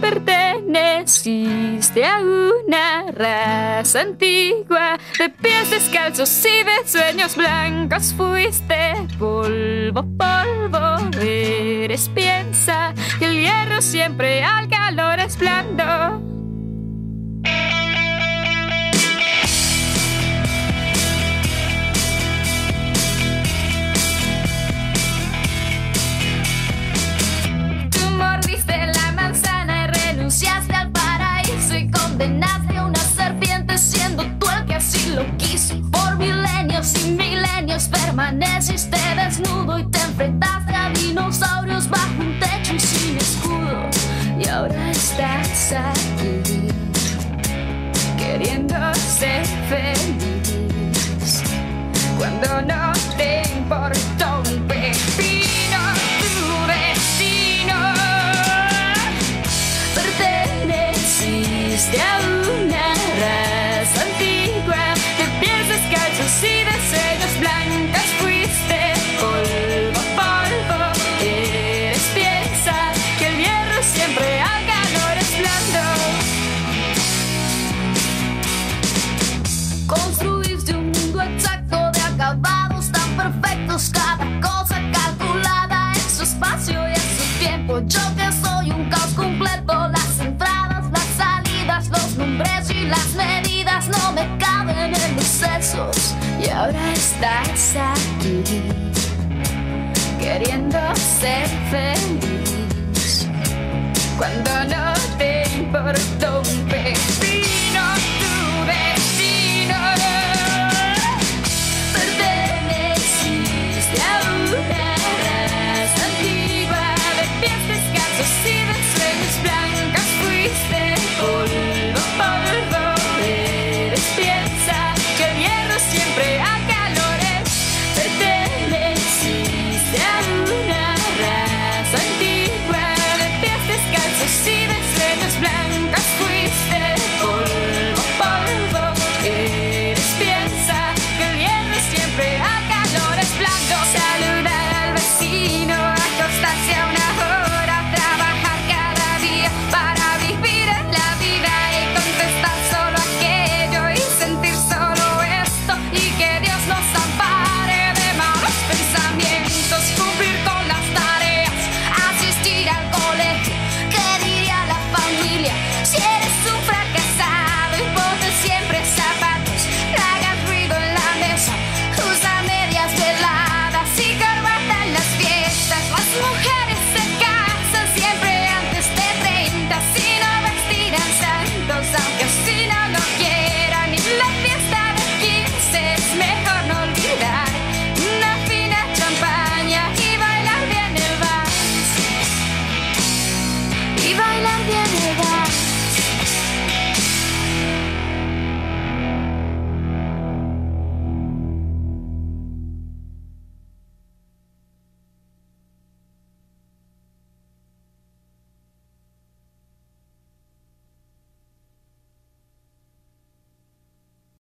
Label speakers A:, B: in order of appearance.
A: Perteneciste a una raza antigua de pies descalzos y de sueños blancos. Fuiste polvo, polvo, eres piensa que el hierro siempre al calor es blando. Desnudo y te enfrentaste a dinosaurios bajo un techo y sin escudo. Y ahora estás aquí queriendo ser feliz cuando no Yo que soy un caos completo, las entradas, las salidas, los nombres y las medidas no me caben en los sesos. Y ahora estás aquí, queriendo ser feliz,